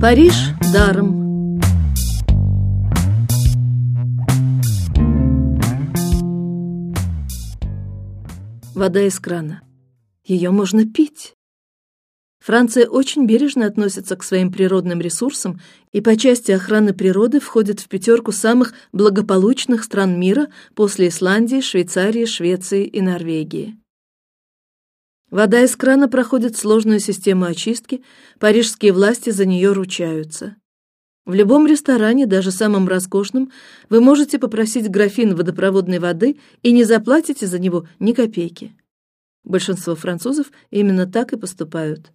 Париж даром. Вода из крана. Ее можно пить. Франция очень бережно относится к своим природным ресурсам и по части охраны природы входит в пятерку самых благополучных стран мира после Исландии, Швейцарии, Швеции и Норвегии. Вода из крана проходит сложную систему очистки, парижские власти за нее ручаются. В любом ресторане, даже самом роскошном, вы можете попросить графин водопроводной воды и не заплатите за него ни копейки. Большинство французов именно так и поступают.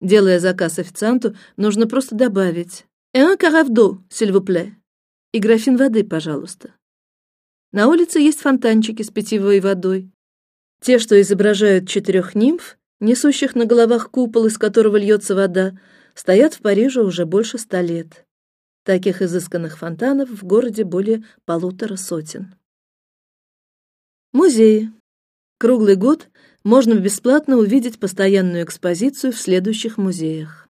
Делая заказ официанту, нужно просто добавить «un carafe s'il vous plaît» и графин воды, пожалуйста. На улице есть фонтанчики с питьевой водой. Те, что изображают четырех нимф, несущих на головах купол, из которого льется вода, стоят в Париже уже больше ста лет. Таких изысканных фонтанов в городе более полутора сотен. Музеи. Круглый год можно бесплатно увидеть постоянную экспозицию в следующих музеях: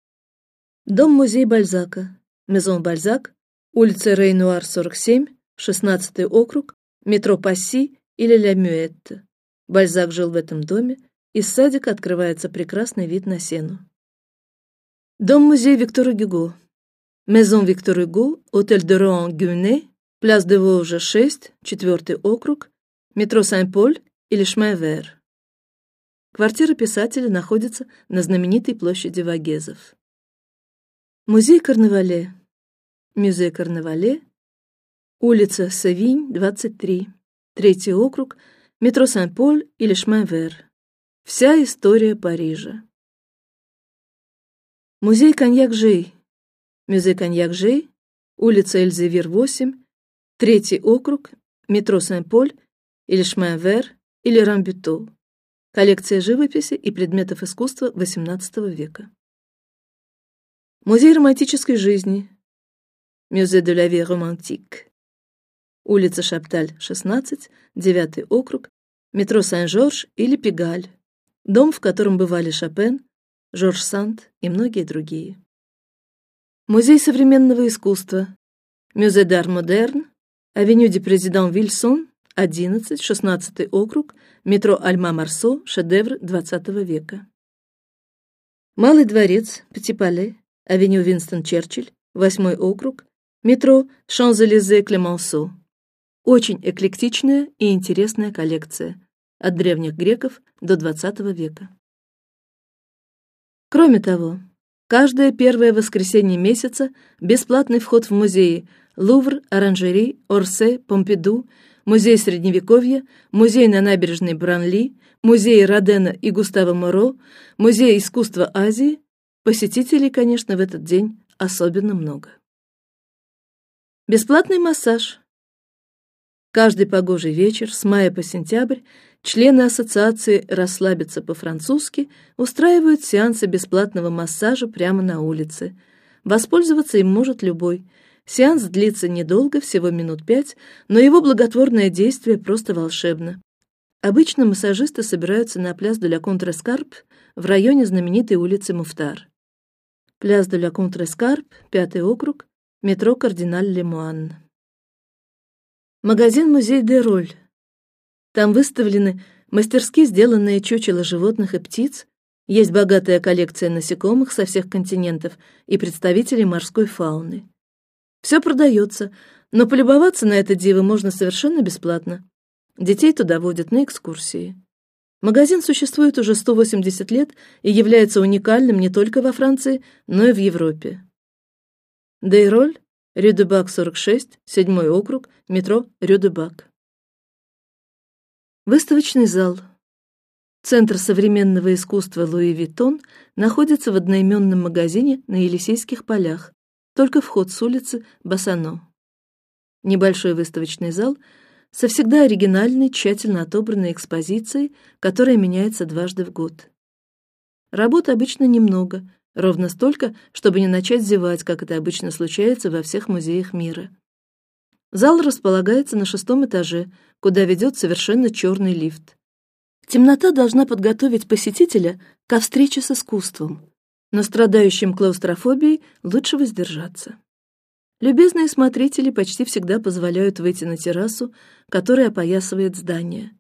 Дом-музей Бальзака, Мезон Бальзак, улица Рейнуар 47, 16 округ, метро Пасси или Ля Мюэтте. Бальзак жил в этом доме, из садика открывается прекрасный вид на Сену. Дом-музей Виктора Гюго, Maison Victor Hugo, Hôtel de Rouen Гюне, Place de Vosges 6, четвертый округ, метро Сен-Поль или Шмайвер. Квартира писателя находится на знаменитой площади Вагезов. Музей Карнавале, Музей Карнавале, улица Савинь, 23, третий округ, метро Сен-Поль или Шмайвер. Вся история Парижа. Музей Коньяк-Жей, Музей Коньяк-Жей, улица Эльзевир 8, третий округ, метро Сен-Поль или Шмайвер или Рамбюто. Коллекция живописи и предметов искусства XVIII века. Музей романтической жизни. Музей de la vie romantique улица Шапталь, 16, девятый округ, метро Сен-Жорж или Пигаль, дом, в котором бывали Шопен, Жорж Санд и многие другие. Музей современного искусства, Музей d'Art Moderne, авеню де Президент Вильсон, 11, 16 округ, метро Альма-Марсо, шедевр XX века. Малый дворец, Петипале, авеню Винстон Черчилль, 8 округ, метро Шанзелизе-Клемансо, очень эклектичная и интересная коллекция от древних греков до XX века. Кроме того, каждое первое воскресенье месяца бесплатный вход в музеи Лувр, Оранжери, Орсе, Помпиду, музей средневековья, музей на набережной Бранли, музей Родена и Густава Моро, музей искусства Азии. Посетителей, конечно, в этот день особенно много. Бесплатный массаж Каждый погожий вечер с мая по сентябрь члены ассоциации расслабиться по-французски устраивают сеансы бесплатного массажа прямо на улице. Воспользоваться им может любой. Сеанс длится недолго, всего минут пять, но его благотворное действие просто волшебно. Обычно массажисты собираются на пляс де ла Контрэскарп в районе знаменитой улицы Муфтар. Пляс де ла Контрэскарп, пятый округ, метро Кардиналь Лемуан. Магазин музей де Роль. Там выставлены мастерски сделанные чучела животных и птиц. Есть богатая коллекция насекомых со всех континентов и представителей морской фауны. Все продается, но полюбоваться на это диво можно совершенно бесплатно. Детей туда водят на экскурсии. Магазин существует уже 180 лет и является уникальным не только во Франции, но и в Европе. Дейроль Рюдебак 46, седьмой округ, метро Рюдебак. Выставочный зал. Центр современного искусства Луи Виттон находится в одноименном магазине на Елисейских полях, только вход с улицы Бассано. Небольшой выставочный зал со всегда оригинальной, тщательно отобранной экспозицией, которая меняется дважды в год. Работ обычно немного, ровно столько, чтобы не начать зевать, как это обычно случается во всех музеях мира. Зал располагается на шестом этаже, куда ведет совершенно черный лифт. Темнота должна подготовить посетителя ко встрече с искусством. но страдающим клаустрофобией лучше воздержаться. Любезные смотрители почти всегда позволяют выйти на террасу, которая опоясывает здание.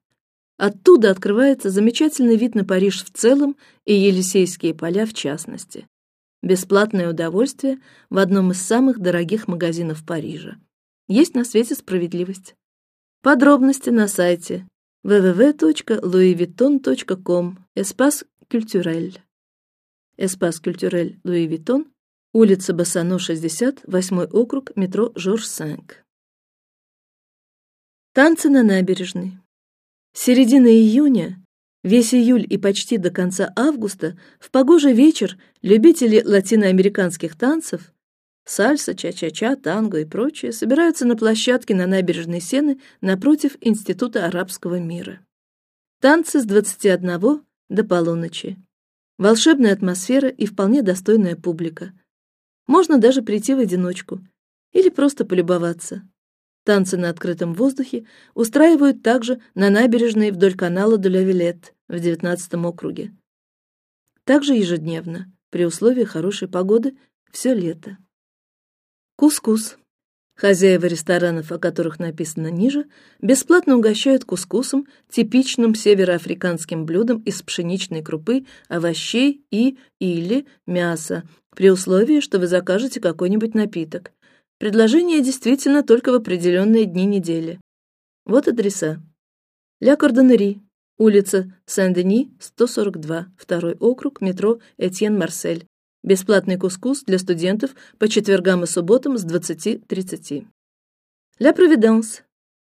Оттуда открывается замечательный вид на Париж в целом и Елисейские поля в частности. Бесплатное удовольствие в одном из самых дорогих магазинов Парижа. Есть на свете справедливость. Подробности на сайте www.louisvuitton.com Espace culturel. Espace culturel Louis Vuitton Улица Бассано, 60, восьмой округ, метро Жорж Санк. Танцы на набережной. Середина июня, весь июль и почти до конца августа в погожий вечер любители латиноамериканских танцев, сальса, ча-ча-ча, танго и прочее собираются на площадке на набережной Сены напротив Института арабского мира. Танцы с 21 до полуночи. Волшебная атмосфера и вполне достойная публика. Можно даже прийти в одиночку или просто полюбоваться. Танцы на открытом воздухе устраивают также на набережной вдоль канала Дуля-Вилет в девятнадцатом округе. Также ежедневно, при условии хорошей погоды, все лето. Кускус. Хозяева ресторанов, о которых написано ниже, бесплатно угощают кускусом, типичным североафриканским блюдом из пшеничной крупы, овощей и или мяса, при условии, что вы закажете какой-нибудь напиток. Предложение действительно только в определенные дни недели. Вот адреса: Ля Кордонери, улица Сен-Дени, 142, второй округ, метро Этьен Марсель. Бесплатный кускус для студентов по четвергам и субботам с 20:30. Ля Провиданс,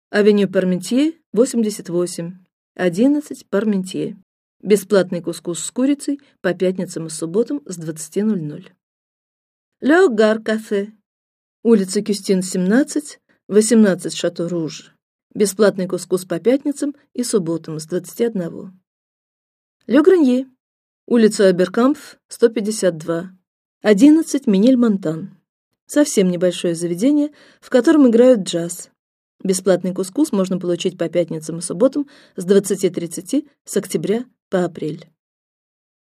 авеню Парментье, 88, 11 Парментье. Бесплатный кускус с курицей по пятницам и субботам с 20:00. Ле Гар кафе, улица Кюстин 17, 18 Шато Руж. Бесплатный кускус по пятницам и субботам с 21. Ле Гранье, Улица Аберкамф, 152, 11 Минель Монтан. Совсем небольшое заведение, в котором играют джаз. Бесплатный кускус можно получить по пятницам и субботам с 20:30 с октября по апрель.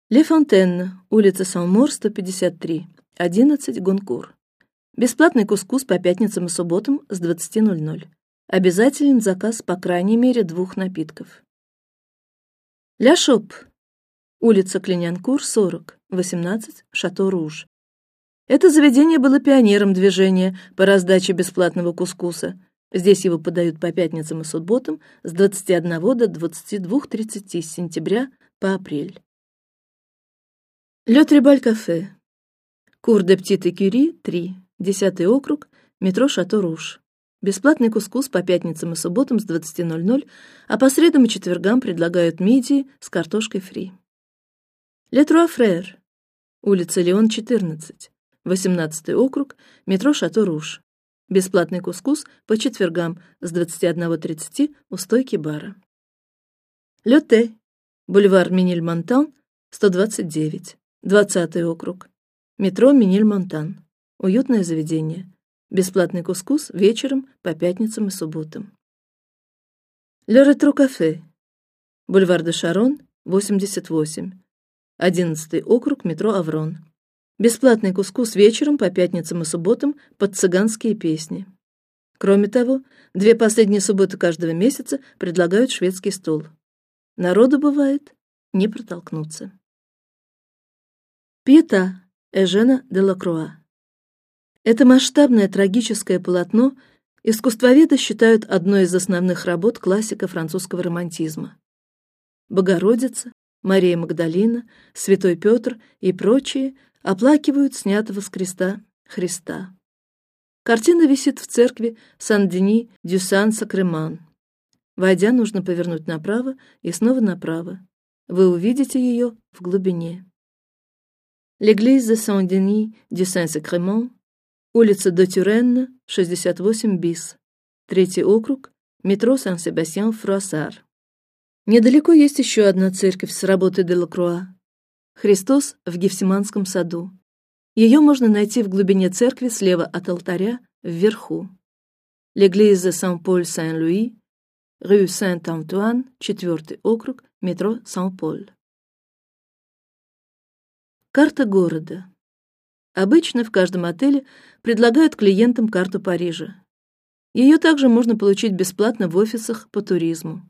Ле Фонтен, улица Сан-Мор, 153, 11 Гонкур. Бесплатный кускус по пятницам и субботам с 20:00. Обязателен заказ по крайней мере двух напитков. Ля Шоп, улица Клиньянкур, 40, 18, Шато Руж. Это заведение было пионером движения по раздаче бесплатного кускуса. Здесь его подают по пятницам и субботам с 21 до 22:30 с сентября по апрель. Ле Трибаль кафе. Кур де Птит Кюри, 3, 10 округ, метро Шато Руж. Бесплатный кускус по пятницам и субботам с 20:00, а по средам и четвергам предлагают мидии с картошкой фри. Ле Фрер, улица Леон, 14, 18 округ, метро Шато Руж. Бесплатный кускус по четвергам с 21:30 у стойки бара. Ле Те, бульвар Миниль-Монтан, 129, 20 округ, метро Миниль-Монтан. Уютное заведение. Бесплатный кускус вечером по пятницам и субботам. Ле Ретро Кафе, бульвар де Шарон, 88. Одиннадцатый округ, метро Аврон. Бесплатный кускус вечером по пятницам и субботам под цыганские песни. Кроме того, две последние субботы каждого месяца предлагают шведский стол. Народу бывает не протолкнуться. Пьета Эжена де Лакруа. Это масштабное трагическое полотно искусствоведы считают одной из основных работ классика французского романтизма. Богородица, Мария Магдалина, Святой Петр и прочие оплакивают снятого с креста Христа. Картина висит в церкви Сан-Дени дю Сан-Сакреман. Войдя, нужно повернуть направо и снова направо. Вы увидите ее в глубине. L'église de Saint-Denis du Saint-Sacrement, улица до Тюренна, 68 бис, третий округ, метро Сан-Себастьян-Фруассар. Недалеко есть еще одна церковь с работы Делакруа. Христос в Гефсиманском саду. Ее можно найти в глубине церкви слева от алтаря вверху. L'église Saint-Paul-Saint-Louis, rue Saint-Antoine, четвертый округ, метро Saint-Paul. Карта города. Обычно в каждом отеле предлагают клиентам карту Парижа. Ее также можно получить бесплатно в офисах по туризму.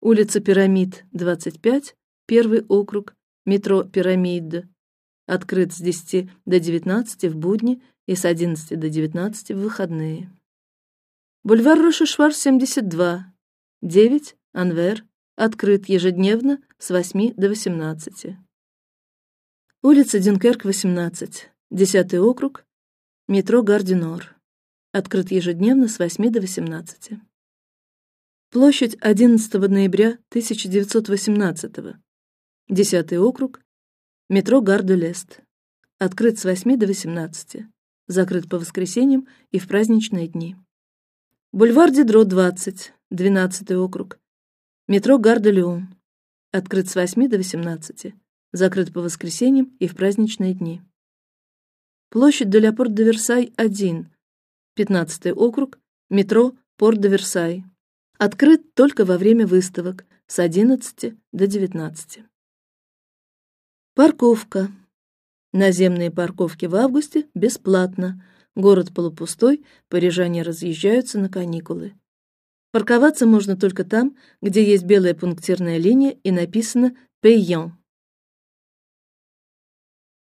Улица Пирамид, 25, первый округ, метро Пирамид, открыт с 10 до 19 в будни и с 11 до 19 в выходные. Бульвар Рошешвар, 72, 9, Анвер, открыт ежедневно с 8 до 18. Улица Дюнкерк, 18, 10 округ, метро Гардинор, открыт ежедневно с 8 до 18. Площадь 11 ноября 1918. 10 округ. Метро Гар-де-Лест. Открыт с 8 до 18. Закрыт по воскресеньям и в праздничные дни. Бульвар Дидро 20. 12 округ. Метро Гар-де-Лион. Открыт с 8 до 18. Закрыт по воскресеньям и в праздничные дни. Площадь де ля Порт-де-Версай 1. 15 округ. Метро Порт-де-Версай. Открыт только во время выставок с 11 до 19. Парковка. Наземные парковки в августе бесплатно. Город полупустой, парижане разъезжаются на каникулы. Парковаться можно только там, где есть белая пунктирная линия и написано "payant".